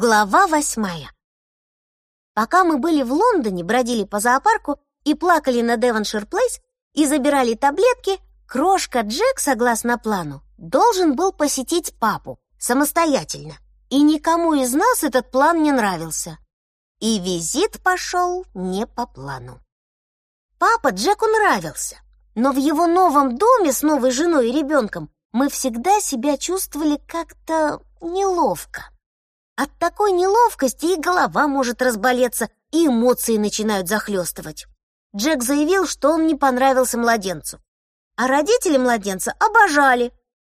Глава восьмая. Пока мы были в Лондоне, бродили по зоопарку и плакали на Девоншир Плейс и забирали таблетки, крошка Джек, согласно плану, должен был посетить папу самостоятельно. И никому из нас этот план не нравился. И визит пошел не по плану. Папа Джеку нравился, но в его новом доме с новой женой и ребенком мы всегда себя чувствовали как-то неловко. От такой неловкости и голова может разболеться, и эмоции начинают захлестывать. Джек заявил, что он не понравился младенцу. А родители младенца обожали.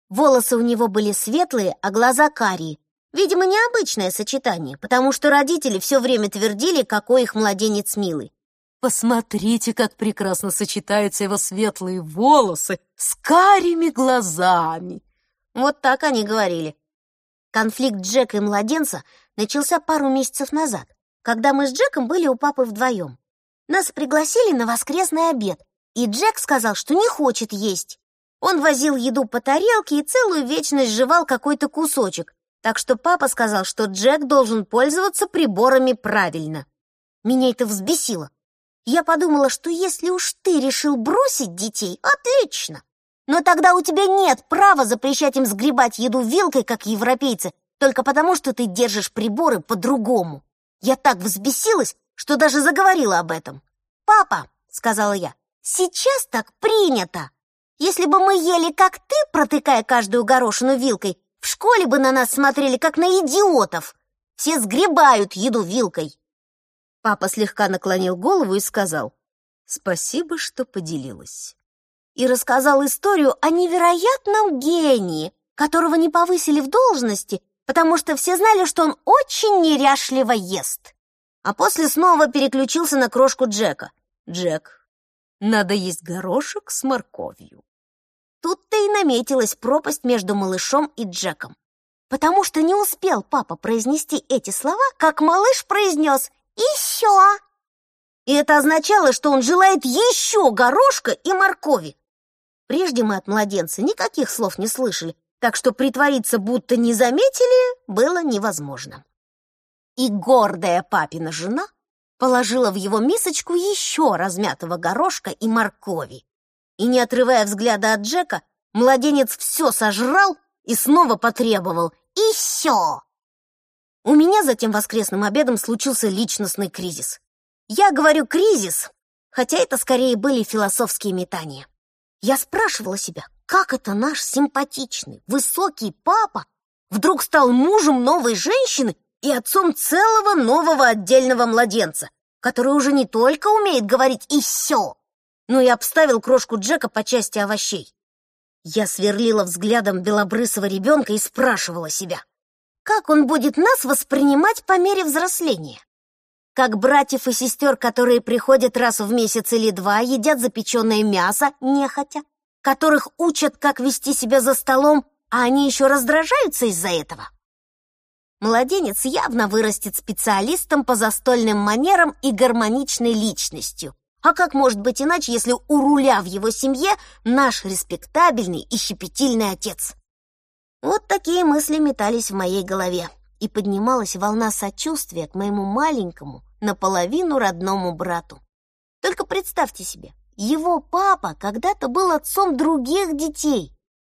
Волосы у него были светлые, а глаза карие. Видимо, необычное сочетание, потому что родители все время твердили, какой их младенец милый. Посмотрите, как прекрасно сочетаются его светлые волосы с карими глазами. Вот так они говорили. Конфликт Джека и младенца начался пару месяцев назад, когда мы с Джеком были у папы вдвоем. Нас пригласили на воскресный обед, и Джек сказал, что не хочет есть. Он возил еду по тарелке и целую вечность жевал какой-то кусочек, так что папа сказал, что Джек должен пользоваться приборами правильно. Меня это взбесило. Я подумала, что если уж ты решил бросить детей, отлично. Но тогда у тебя нет права запрещать им сгребать еду вилкой, как европейцы, только потому, что ты держишь приборы по-другому. Я так взбесилась, что даже заговорила об этом. «Папа», — сказала я, — «сейчас так принято. Если бы мы ели, как ты, протыкая каждую горошину вилкой, в школе бы на нас смотрели, как на идиотов. Все сгребают еду вилкой». Папа слегка наклонил голову и сказал, «Спасибо, что поделилась» и рассказал историю о невероятном гении, которого не повысили в должности, потому что все знали, что он очень неряшливо ест. А после снова переключился на крошку Джека. «Джек, надо есть горошек с морковью». Тут-то и наметилась пропасть между малышом и Джеком. Потому что не успел папа произнести эти слова, как малыш произнес «Еще!». И это означало, что он желает еще горошка и моркови. Прежде мы от младенца никаких слов не слышали, так что притвориться, будто не заметили, было невозможно. И гордая папина жена положила в его мисочку еще размятого горошка и моркови. И, не отрывая взгляда от Джека, младенец все сожрал и снова потребовал «Еще!». У меня за тем воскресным обедом случился личностный кризис. Я говорю «кризис», хотя это скорее были философские метания. Я спрашивала себя, как это наш симпатичный, высокий папа вдруг стал мужем новой женщины и отцом целого нового отдельного младенца, который уже не только умеет говорить «и все», но и обставил крошку Джека по части овощей. Я сверлила взглядом белобрысого ребенка и спрашивала себя, как он будет нас воспринимать по мере взросления? Как братьев и сестер, которые приходят раз в месяц или два, едят запеченное мясо, нехотя, которых учат, как вести себя за столом, а они еще раздражаются из-за этого. Младенец явно вырастет специалистом по застольным манерам и гармоничной личностью. А как может быть иначе, если у руля в его семье наш респектабельный и щепетильный отец? Вот такие мысли метались в моей голове и поднималась волна сочувствия к моему маленькому, наполовину родному брату. Только представьте себе, его папа когда-то был отцом других детей,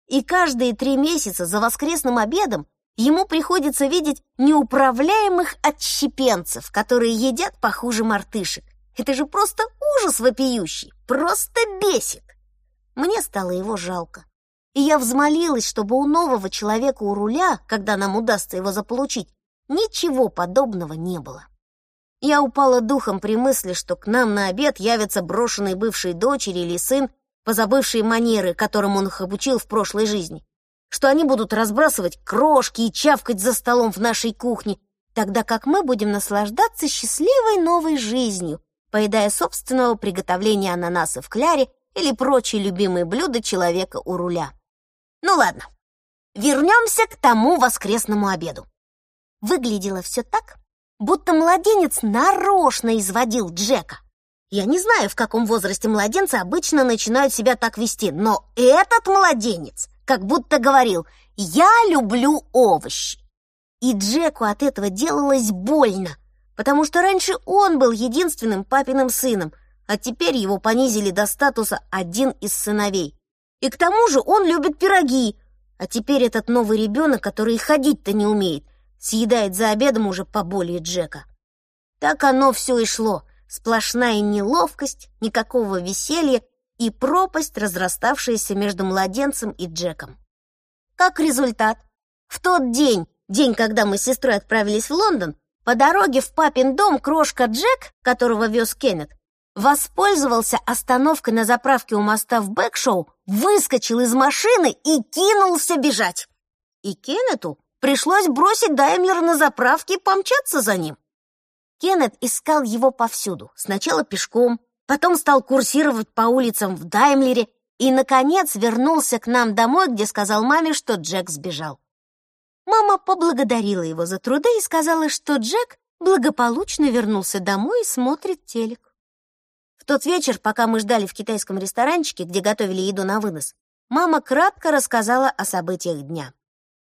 и каждые три месяца за воскресным обедом ему приходится видеть неуправляемых отщепенцев, которые едят похуже мартышек. Это же просто ужас вопиющий, просто бесит. Мне стало его жалко. И я взмолилась, чтобы у нового человека у руля, когда нам удастся его заполучить, ничего подобного не было. Я упала духом при мысли, что к нам на обед явятся брошенные бывшей дочери или сын, позабывшие манеры, которым он их обучил в прошлой жизни, что они будут разбрасывать крошки и чавкать за столом в нашей кухне, тогда как мы будем наслаждаться счастливой новой жизнью, поедая собственного приготовления ананаса в кляре или прочие любимые блюда человека у руля. Ну ладно, вернемся к тому воскресному обеду. Выглядело все так, будто младенец нарочно изводил Джека. Я не знаю, в каком возрасте младенцы обычно начинают себя так вести, но этот младенец как будто говорил «Я люблю овощи». И Джеку от этого делалось больно, потому что раньше он был единственным папиным сыном, а теперь его понизили до статуса один из сыновей. И к тому же он любит пироги, а теперь этот новый ребенок, который ходить-то не умеет, съедает за обедом уже поболее Джека. Так оно все и шло. Сплошная неловкость, никакого веселья и пропасть, разраставшаяся между младенцем и Джеком. Как результат, в тот день, день, когда мы с сестрой отправились в Лондон, по дороге в папин дом крошка Джек, которого вез Кеннет, воспользовался остановкой на заправке у моста в Бэкшоу, выскочил из машины и кинулся бежать. И Кеннету пришлось бросить Даймлер на заправке и помчаться за ним. Кеннет искал его повсюду, сначала пешком, потом стал курсировать по улицам в Даймлере и, наконец, вернулся к нам домой, где сказал маме, что Джек сбежал. Мама поблагодарила его за труды и сказала, что Джек благополучно вернулся домой и смотрит телек. В тот вечер, пока мы ждали в китайском ресторанчике, где готовили еду на вынос, мама кратко рассказала о событиях дня.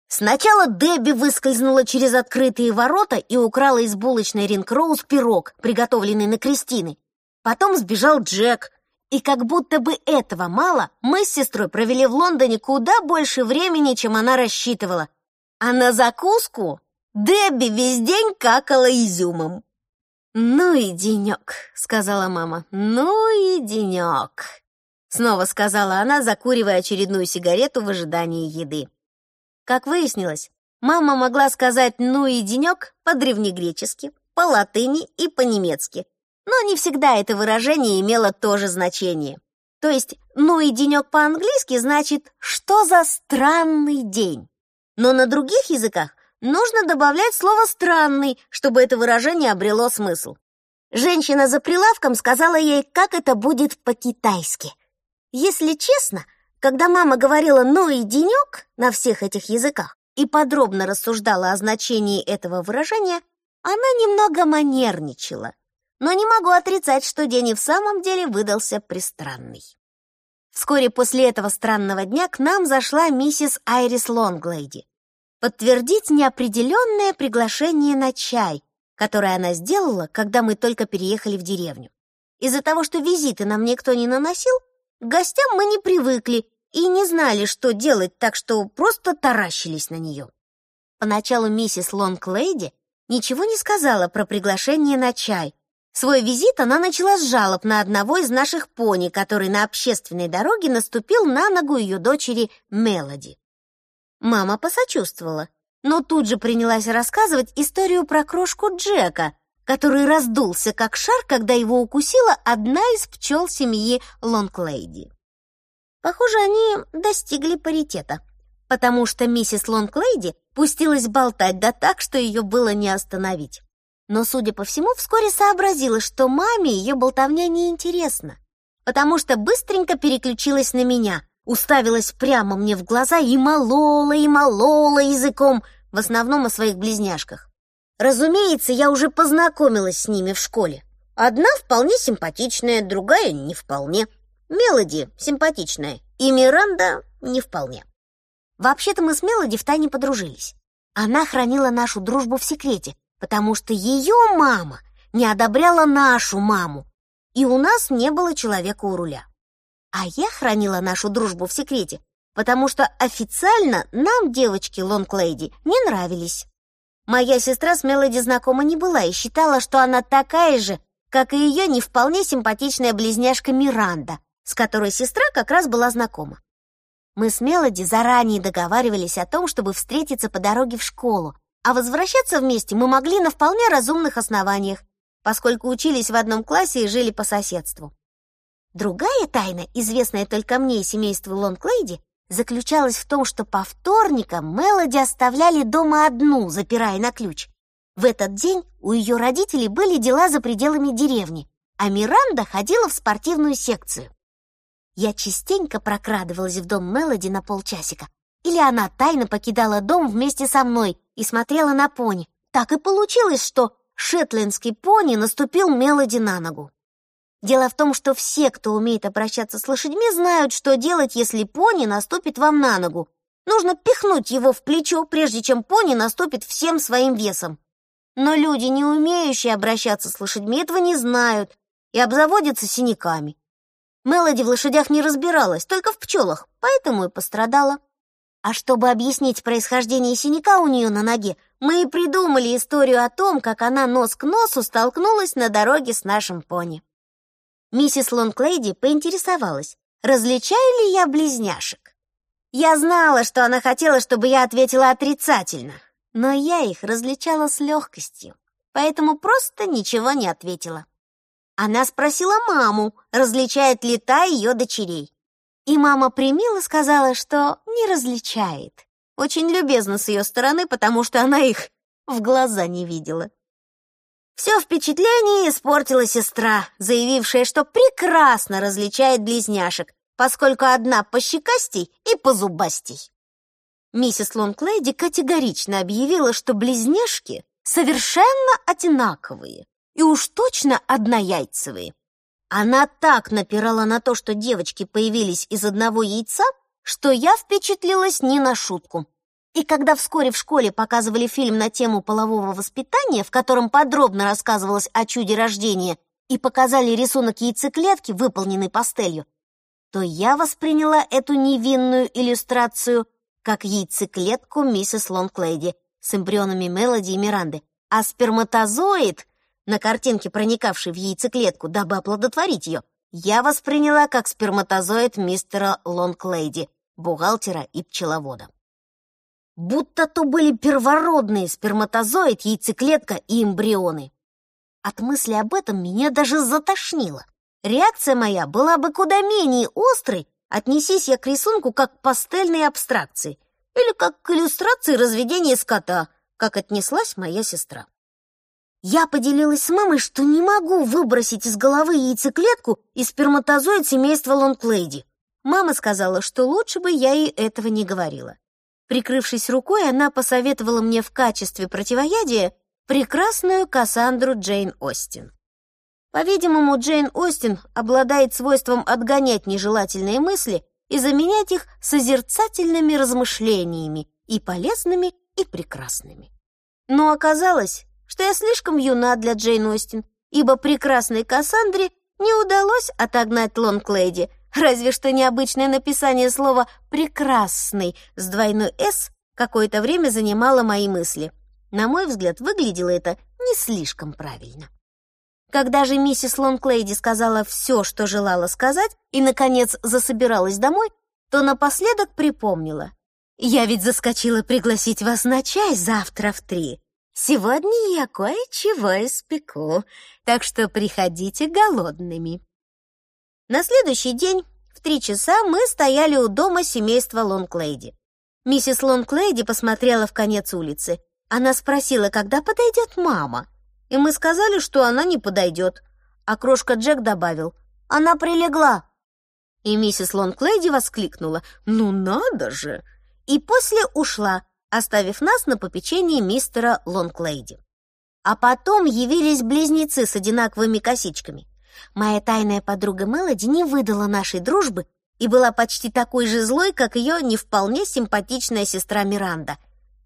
Сначала Дебби выскользнула через открытые ворота и украла из булочной Ринг Роуз пирог, приготовленный на Кристины. Потом сбежал Джек. И как будто бы этого мало, мы с сестрой провели в Лондоне куда больше времени, чем она рассчитывала. А на закуску Дебби весь день какала изюмом. «Ну и денек», — сказала мама. «Ну и денек», — снова сказала она, закуривая очередную сигарету в ожидании еды. Как выяснилось, мама могла сказать «ну и денек» по-древнегречески, по-латыни и по-немецки, но не всегда это выражение имело то же значение. То есть «ну и денек» по-английски значит «что за странный день». Но на других языках нужно добавлять слово «странный», чтобы это выражение обрело смысл. Женщина за прилавком сказала ей, как это будет по-китайски. Если честно, когда мама говорила «ну и денек» на всех этих языках и подробно рассуждала о значении этого выражения, она немного манерничала. Но не могу отрицать, что день и в самом деле выдался пристранный. Вскоре после этого странного дня к нам зашла миссис Айрис Лонглейди подтвердить неопределенное приглашение на чай, которое она сделала, когда мы только переехали в деревню. Из-за того, что визиты нам никто не наносил, к гостям мы не привыкли и не знали, что делать, так что просто таращились на нее. Поначалу миссис Лонглейди ничего не сказала про приглашение на чай. Свой визит она начала с жалоб на одного из наших пони, который на общественной дороге наступил на ногу ее дочери Мелоди. Мама посочувствовала, но тут же принялась рассказывать историю про крошку Джека, который раздулся как шар, когда его укусила одна из пчел семьи Лонглейди. Похоже, они достигли паритета, потому что миссис Лонглейди пустилась болтать да так, что ее было не остановить. Но, судя по всему, вскоре сообразила, что маме ее болтовня неинтересна, потому что быстренько переключилась на меня, уставилась прямо мне в глаза и молола, и молола языком, в основном о своих близняшках. Разумеется, я уже познакомилась с ними в школе. Одна вполне симпатичная, другая не вполне. Мелоди симпатичная, и Миранда не вполне. Вообще-то мы с Мелоди втайне подружились. Она хранила нашу дружбу в секрете, потому что ее мама не одобряла нашу маму, и у нас не было человека у руля. А я хранила нашу дружбу в секрете, потому что официально нам, девочки Лонглейди, не нравились. Моя сестра с Мелоди знакома не была и считала, что она такая же, как и ее не вполне симпатичная близняшка Миранда, с которой сестра как раз была знакома. Мы с Мелоди заранее договаривались о том, чтобы встретиться по дороге в школу, а возвращаться вместе мы могли на вполне разумных основаниях, поскольку учились в одном классе и жили по соседству. Другая тайна, известная только мне и семейству Лонглейди, заключалась в том, что по вторникам Мелоди оставляли дома одну, запирая на ключ. В этот день у ее родителей были дела за пределами деревни, а Миранда ходила в спортивную секцию. Я частенько прокрадывалась в дом Мелоди на полчасика, или она тайно покидала дом вместе со мной и смотрела на пони. Так и получилось, что шетландский пони наступил Мелоди на ногу. Дело в том, что все, кто умеет обращаться с лошадьми, знают, что делать, если пони наступит вам на ногу. Нужно пихнуть его в плечо, прежде чем пони наступит всем своим весом. Но люди, не умеющие обращаться с лошадьми, этого не знают и обзаводятся синяками. Мелоди в лошадях не разбиралась, только в пчелах, поэтому и пострадала. А чтобы объяснить происхождение синяка у нее на ноге, мы и придумали историю о том, как она нос к носу столкнулась на дороге с нашим пони. Миссис Лонглейди поинтересовалась, различаю ли я близняшек. Я знала, что она хотела, чтобы я ответила отрицательно, но я их различала с легкостью, поэтому просто ничего не ответила. Она спросила маму, различает ли та ее дочерей. И мама примила сказала, что не различает. Очень любезно с ее стороны, потому что она их в глаза не видела. Все впечатление испортила сестра, заявившая, что прекрасно различает близняшек, поскольку одна пощекастей и позубастей. Миссис Лонглейди категорично объявила, что близняшки совершенно одинаковые и уж точно однояйцевые. Она так напирала на то, что девочки появились из одного яйца, что я впечатлилась не на шутку. И когда вскоре в школе показывали фильм на тему полового воспитания, в котором подробно рассказывалось о чуде рождения, и показали рисунок яйцеклетки, выполненный пастелью, то я восприняла эту невинную иллюстрацию как яйцеклетку миссис Лонглейди с эмбрионами Мелоди и Миранды, а сперматозоид на картинке, проникавшей в яйцеклетку, дабы оплодотворить ее, я восприняла как сперматозоид мистера Лонглейди, бухгалтера и пчеловода. Будто то были первородные сперматозоид, яйцеклетка и эмбрионы. От мысли об этом меня даже затошнило. Реакция моя была бы куда менее острой, отнесись я к рисунку как к пастельной абстракции или как к иллюстрации разведения скота, как отнеслась моя сестра. Я поделилась с мамой, что не могу выбросить из головы яйцеклетку и сперматозоид семейства Лонглейди. Мама сказала, что лучше бы я ей этого не говорила. Прикрывшись рукой, она посоветовала мне в качестве противоядия прекрасную Кассандру Джейн Остин. По-видимому, Джейн Остин обладает свойством отгонять нежелательные мысли и заменять их созерцательными размышлениями и полезными, и прекрасными. Но оказалось, что я слишком юна для Джейн Остин, ибо прекрасной Кассандре не удалось отогнать Лонглейди, разве что необычное написание слова «прекрасный» с двойной «с» какое-то время занимало мои мысли. На мой взгляд, выглядело это не слишком правильно. Когда же миссис Лонглейди сказала все, что желала сказать, и, наконец, засобиралась домой, то напоследок припомнила. «Я ведь заскочила пригласить вас на чай завтра в три. Сегодня я кое-чего испеку, так что приходите голодными». На следующий день в три часа мы стояли у дома семейства Лонглейди. Миссис Лонглейди посмотрела в конец улицы. Она спросила, когда подойдет мама. И мы сказали, что она не подойдет. А крошка Джек добавил, она прилегла. И миссис Лонглейди воскликнула, ну надо же! И после ушла, оставив нас на попечении мистера Лонглейди. А потом явились близнецы с одинаковыми косичками. Моя тайная подруга Мелоди не выдала нашей дружбы и была почти такой же злой, как ее не вполне симпатичная сестра Миранда.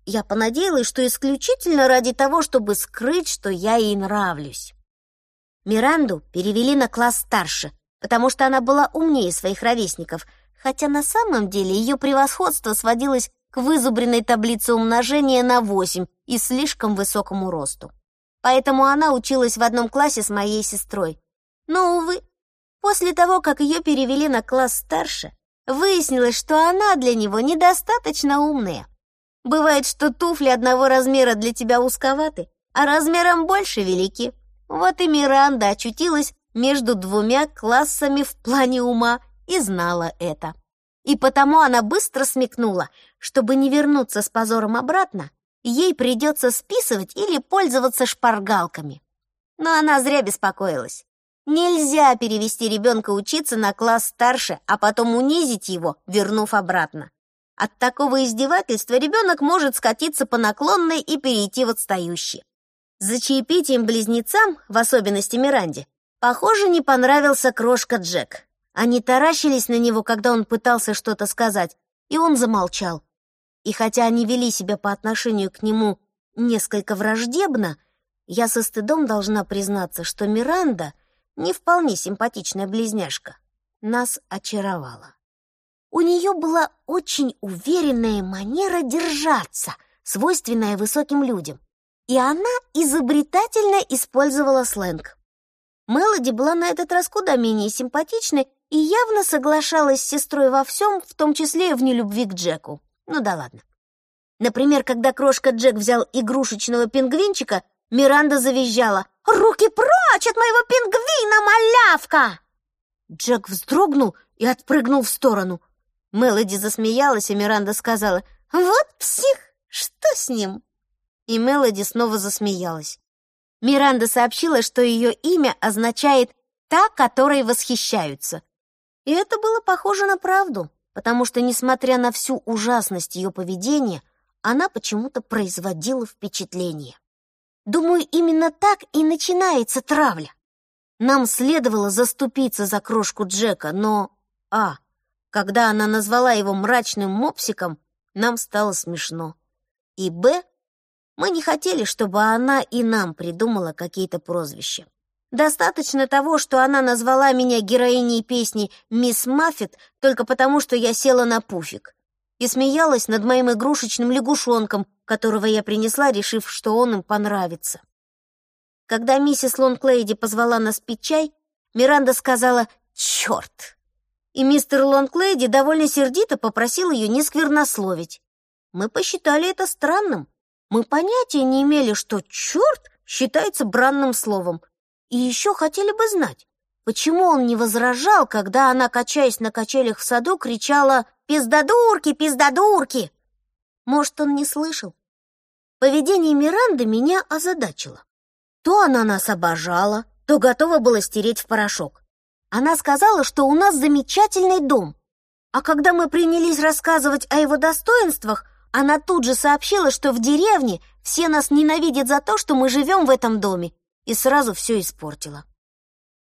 Я понадеялась, что исключительно ради того, чтобы скрыть, что я ей нравлюсь. Миранду перевели на класс старше, потому что она была умнее своих ровесников, хотя на самом деле ее превосходство сводилось к вызубренной таблице умножения на 8 и слишком высокому росту. Поэтому она училась в одном классе с моей сестрой. Но, увы, после того, как ее перевели на класс старше, выяснилось, что она для него недостаточно умная. Бывает, что туфли одного размера для тебя узковаты, а размером больше велики. Вот и Миранда очутилась между двумя классами в плане ума и знала это. И потому она быстро смекнула, чтобы не вернуться с позором обратно, ей придется списывать или пользоваться шпаргалками. Но она зря беспокоилась. Нельзя перевести ребенка учиться на класс старше, а потом унизить его, вернув обратно. От такого издевательства ребенок может скатиться по наклонной и перейти в отстающий. За чаепитием близнецам, в особенности Миранде, похоже, не понравился крошка Джек. Они таращились на него, когда он пытался что-то сказать, и он замолчал. И хотя они вели себя по отношению к нему несколько враждебно, я со стыдом должна признаться, что Миранда, не вполне симпатичная близняшка, нас очаровала. У нее была очень уверенная манера держаться, свойственная высоким людям, и она изобретательно использовала сленг. Мелоди была на этот раз куда менее симпатичной и явно соглашалась с сестрой во всем, в том числе и в нелюбви к Джеку. Ну да ладно. Например, когда крошка Джек взял игрушечного пингвинчика, Миранда завизжала «Руки прочь от моего пингвина, малявка!» Джек вздрогнул и отпрыгнул в сторону. Мелоди засмеялась, и Миранда сказала «Вот псих! Что с ним?» И Мелоди снова засмеялась. Миранда сообщила, что ее имя означает «та, которой восхищаются». И это было похоже на правду, потому что, несмотря на всю ужасность ее поведения, она почему-то производила впечатление. Думаю, именно так и начинается травля. Нам следовало заступиться за крошку Джека, но... А, когда она назвала его мрачным мопсиком, нам стало смешно. И Б, мы не хотели, чтобы она и нам придумала какие-то прозвища. Достаточно того, что она назвала меня героиней песни «Мисс Маффет» только потому, что я села на пуфик и смеялась над моим игрушечным лягушонком, которого я принесла, решив, что он им понравится. Когда миссис Лонглейди позвала нас пить чай, Миранда сказала «Черт!» И мистер Лонглейди довольно сердито попросил ее не сквернословить. Мы посчитали это странным. Мы понятия не имели, что «черт» считается бранным словом, и еще хотели бы знать, почему он не возражал, когда она, качаясь на качелях в саду, кричала «Пиздодурки, пиздодурки!» Может, он не слышал? Поведение Миранды меня озадачило. То она нас обожала, то готова была стереть в порошок. Она сказала, что у нас замечательный дом. А когда мы принялись рассказывать о его достоинствах, она тут же сообщила, что в деревне все нас ненавидят за то, что мы живем в этом доме, и сразу все испортила.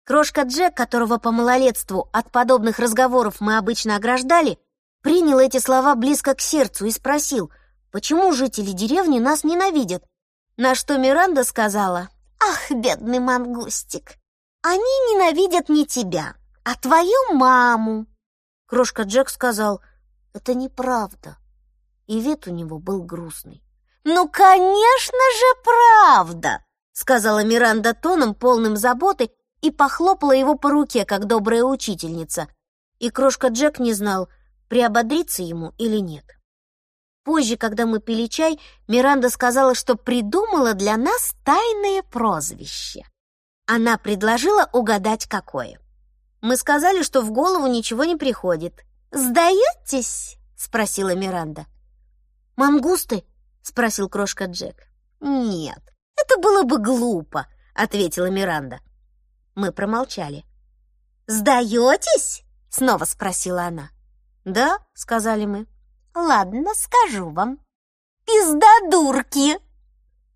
Крошка Джек, которого по малолетству от подобных разговоров мы обычно ограждали, принял эти слова близко к сердцу и спросил, почему жители деревни нас ненавидят. На что Миранда сказала, «Ах, бедный мангустик, они ненавидят не тебя, а твою маму». Крошка Джек сказал, «Это неправда». И вид у него был грустный. «Ну, конечно же, правда!» сказала Миранда тоном, полным заботы, и похлопала его по руке, как добрая учительница. И крошка Джек не знал, приободриться ему или нет. Позже, когда мы пили чай, Миранда сказала, что придумала для нас тайное прозвище. Она предложила угадать, какое. Мы сказали, что в голову ничего не приходит. «Сдаетесь?» — спросила Миранда. «Мангусты?» — спросил крошка Джек. «Нет, «Это было бы глупо», — ответила Миранда. Мы промолчали. «Сдаетесь?» — снова спросила она. «Да», — сказали мы. «Ладно, скажу вам. Пиздодурки!»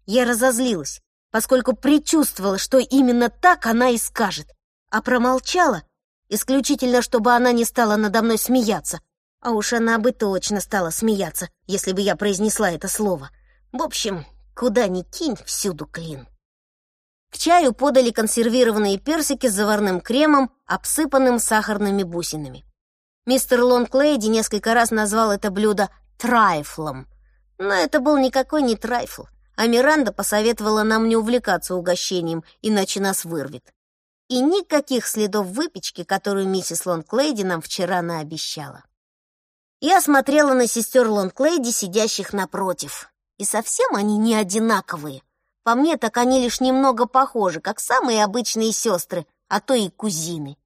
Я разозлилась, поскольку предчувствовала, что именно так она и скажет, а промолчала, исключительно чтобы она не стала надо мной смеяться. А уж она бы точно стала смеяться, если бы я произнесла это слово. В общем, Куда ни кинь, всюду клин. К чаю подали консервированные персики с заварным кремом, обсыпанным сахарными бусинами. Мистер Лонглейди несколько раз назвал это блюдо трайфлом. Но это был никакой не трайфл, а Миранда посоветовала нам не увлекаться угощением, иначе нас вырвет. И никаких следов выпечки, которую миссис Лонглейди нам вчера наобещала. Я смотрела на сестер Лонглейди, сидящих напротив. И совсем они не одинаковые. По мне, так они лишь немного похожи, как самые обычные сестры, а то и кузины.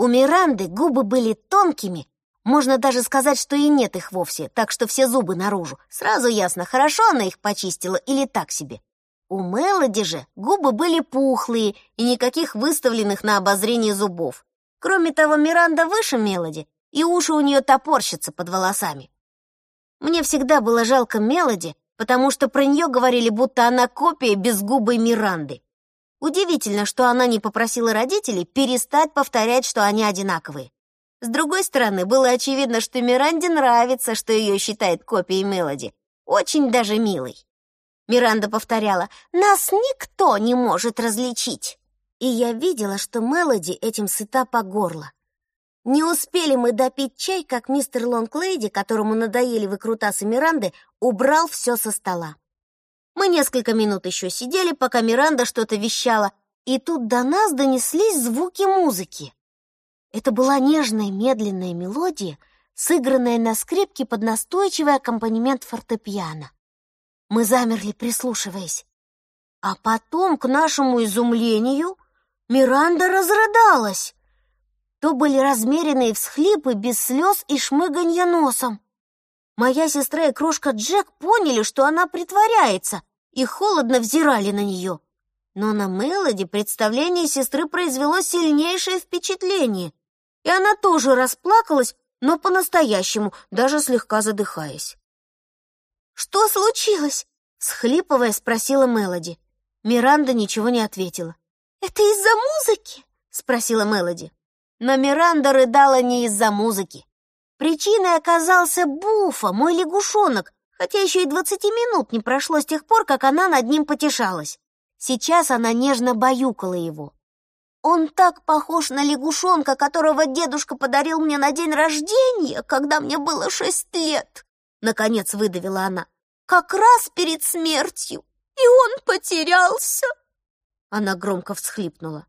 У Миранды губы были тонкими, можно даже сказать, что и нет их вовсе, так что все зубы наружу. Сразу ясно, хорошо она их почистила или так себе. У Мелоди же губы были пухлые и никаких выставленных на обозрение зубов. Кроме того, Миранда выше Мелоди, и уши у нее топорщатся под волосами. Мне всегда было жалко Мелоди, потому что про нее говорили, будто она копия безгубой Миранды. Удивительно, что она не попросила родителей перестать повторять, что они одинаковые. С другой стороны, было очевидно, что Миранде нравится, что ее считает копией Мелоди. Очень даже милой. Миранда повторяла «Нас никто не может различить». И я видела, что Мелоди этим сыта по горло. Не успели мы допить чай, как мистер Лонглейди, которому надоели выкрутасы Миранды, убрал все со стола. Мы несколько минут еще сидели, пока Миранда что-то вещала, и тут до нас донеслись звуки музыки. Это была нежная медленная мелодия, сыгранная на скрипке под настойчивый аккомпанемент фортепиано. Мы замерли, прислушиваясь. А потом, к нашему изумлению, Миранда разрыдалась. То были размеренные всхлипы без слез и шмыганья носом. Моя сестра и крошка Джек поняли, что она притворяется, и холодно взирали на нее. Но на Мелоди представление сестры произвело сильнейшее впечатление, и она тоже расплакалась, но по-настоящему, даже слегка задыхаясь. «Что случилось?» — схлипывая, спросила Мелоди. Миранда ничего не ответила. «Это из-за музыки?» — спросила Мелоди. Но Миранда рыдала не из-за музыки. Причиной оказался Буфа, мой лягушонок, хотя еще и двадцати минут не прошло с тех пор, как она над ним потешалась. Сейчас она нежно баюкала его. «Он так похож на лягушонка, которого дедушка подарил мне на день рождения, когда мне было шесть лет!» Наконец выдавила она. «Как раз перед смертью, и он потерялся!» Она громко всхлипнула.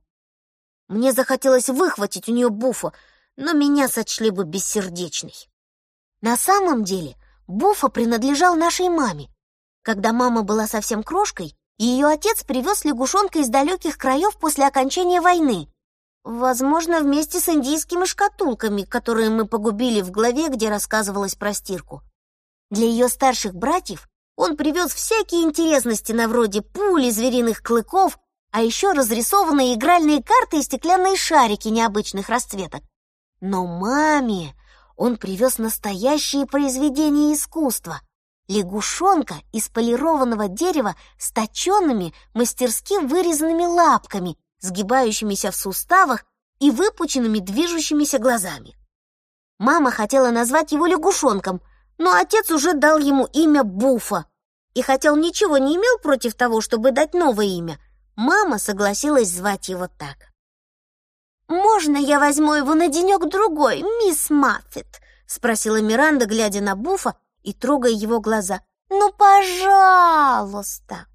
Мне захотелось выхватить у нее буфа, но меня сочли бы бессердечной. На самом деле буфа принадлежал нашей маме. Когда мама была совсем крошкой, ее отец привез лягушонка из далеких краев после окончания войны. Возможно, вместе с индийскими шкатулками, которые мы погубили в главе, где рассказывалось про стирку. Для ее старших братьев он привез всякие интересности на вроде пули, звериных клыков, а еще разрисованные игральные карты и стеклянные шарики необычных расцветок. Но маме он привез настоящие произведения искусства. Лягушонка из полированного дерева с точенными, мастерски вырезанными лапками, сгибающимися в суставах и выпученными движущимися глазами. Мама хотела назвать его лягушонком, но отец уже дал ему имя Буфа. И хотя он ничего не имел против того, чтобы дать новое имя — Мама согласилась звать его так. «Можно я возьму его на денек-другой, мисс Маффет?» — спросила Миранда, глядя на Буфа и трогая его глаза. «Ну, пожалуйста!»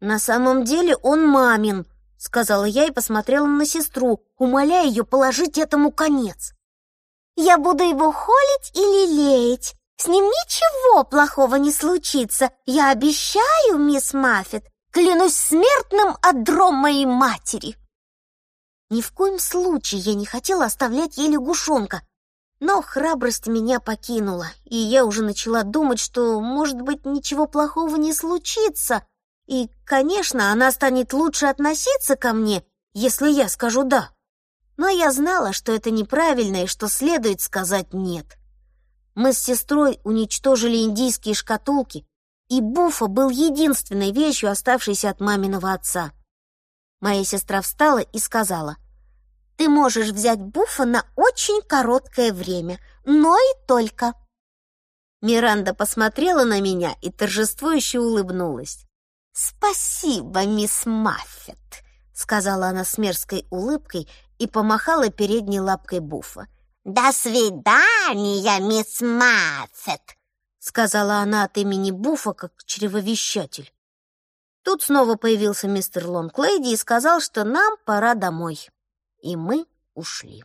«На самом деле он мамин», — сказала я и посмотрела на сестру, умоляя ее положить этому конец. «Я буду его холить и лелеять. С ним ничего плохого не случится. Я обещаю, мисс Маффет. Клянусь смертным одром моей матери!» Ни в коем случае я не хотела оставлять ей лягушонка, но храбрость меня покинула, и я уже начала думать, что, может быть, ничего плохого не случится, и, конечно, она станет лучше относиться ко мне, если я скажу «да». Но я знала, что это неправильно и что следует сказать «нет». Мы с сестрой уничтожили индийские шкатулки, и Буфа был единственной вещью, оставшейся от маминого отца. Моя сестра встала и сказала, «Ты можешь взять Буфа на очень короткое время, но и только». Миранда посмотрела на меня и торжествующе улыбнулась. «Спасибо, мисс Маффет», — сказала она с мерзкой улыбкой и помахала передней лапкой Буфа. «До свидания, мисс Маффет!» сказала она от имени Буфа как чревовещатель. Тут снова появился мистер Лонглейди и сказал, что нам пора домой. И мы ушли.